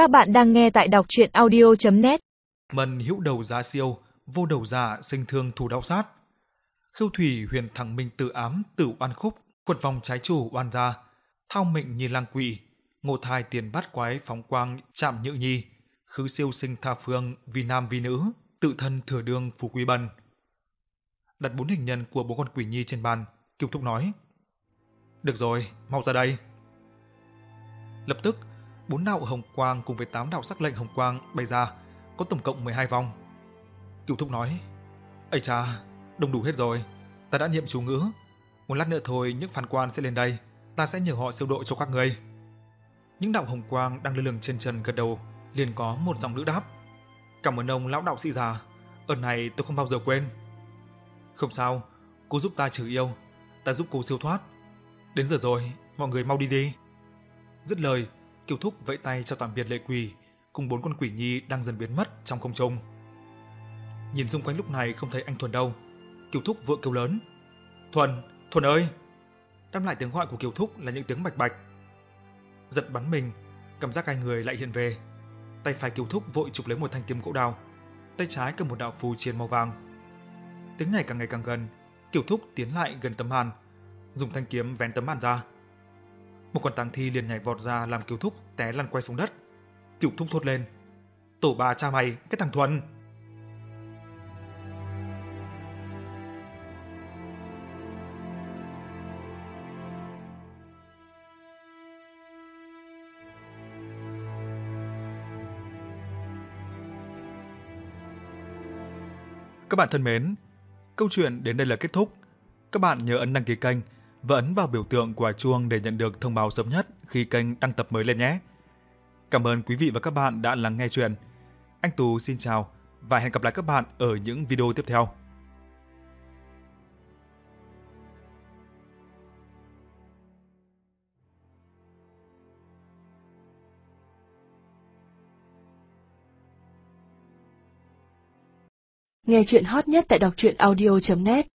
Các bạn đang nghe tại đọc chuyện audio.net Mần hữu đầu giá siêu, vô đầu giả sinh thương thù đau sát. Khưu thủy huyền thẳng minh tự ám tử oan khúc, quật vòng trái chủ oan gia. Thao mệnh như lang quỷ, ngộ thai tiền bát quái phóng quang chạm nhự nhi. Khứ siêu sinh tha phương vì nam vì nữ, tự thân thừa đương phú quý bần. Đặt bốn hình nhân của bốn con quỷ nhi trên bàn, Kiều Thúc nói. Được rồi, mau ra đây. Lập tức, bốn đạo hồng quang cùng với tám đạo sắc lệnh hồng quang bay ra, có tổng cộng 12 vòng. Cửu Thúc nói, Ây cha, đông đủ hết rồi, ta đã niệm chú ngữ. Một lát nữa thôi những phán quan sẽ lên đây, ta sẽ nhờ họ siêu độ cho các ngươi. Những đạo hồng quang đang lơ lửng trên trần gật đầu, liền có một giọng nữ đáp. Cảm ơn ông lão đạo sĩ già, ơn này tôi không bao giờ quên. Không sao, cô giúp ta trừ yêu, ta giúp cô siêu thoát. Đến giờ rồi, mọi người mau đi đi. Dứt lời, Kiều Thúc vẫy tay cho tạm biệt lệ quỷ, cùng bốn con quỷ nhi đang dần biến mất trong không trung. Nhìn xung quanh lúc này không thấy anh Thuần đâu, Kiều Thúc vội kêu lớn. Thuần, Thuần ơi! Đáp lại tiếng gọi của Kiều Thúc là những tiếng bạch bạch. Giật bắn mình, cảm giác hai người lại hiện về. Tay phải Kiều Thúc vội chụp lấy một thanh kiếm gỗ đào, tay trái cầm một đạo phù chiên màu vàng. Tiếng này càng ngày càng gần, Kiều Thúc tiến lại gần tấm màn, dùng thanh kiếm vén tấm màn ra. Một con tang thi liền nhảy vọt ra làm Kiều Thúc té lăn quay xuống đất. Kiều Thúc thốt lên. Tổ bà cha mày, cái thằng Thuần! Các bạn thân mến, câu chuyện đến đây là kết thúc. Các bạn nhớ ấn đăng ký kênh và ấn vào biểu tượng quả chuông để nhận được thông báo sớm nhất khi kênh đăng tập mới lên nhé. Cảm ơn quý vị và các bạn đã lắng nghe chuyện. Anh Tú xin chào và hẹn gặp lại các bạn ở những video tiếp theo. Nghe chuyện hot nhất tại đọc truyện audio.net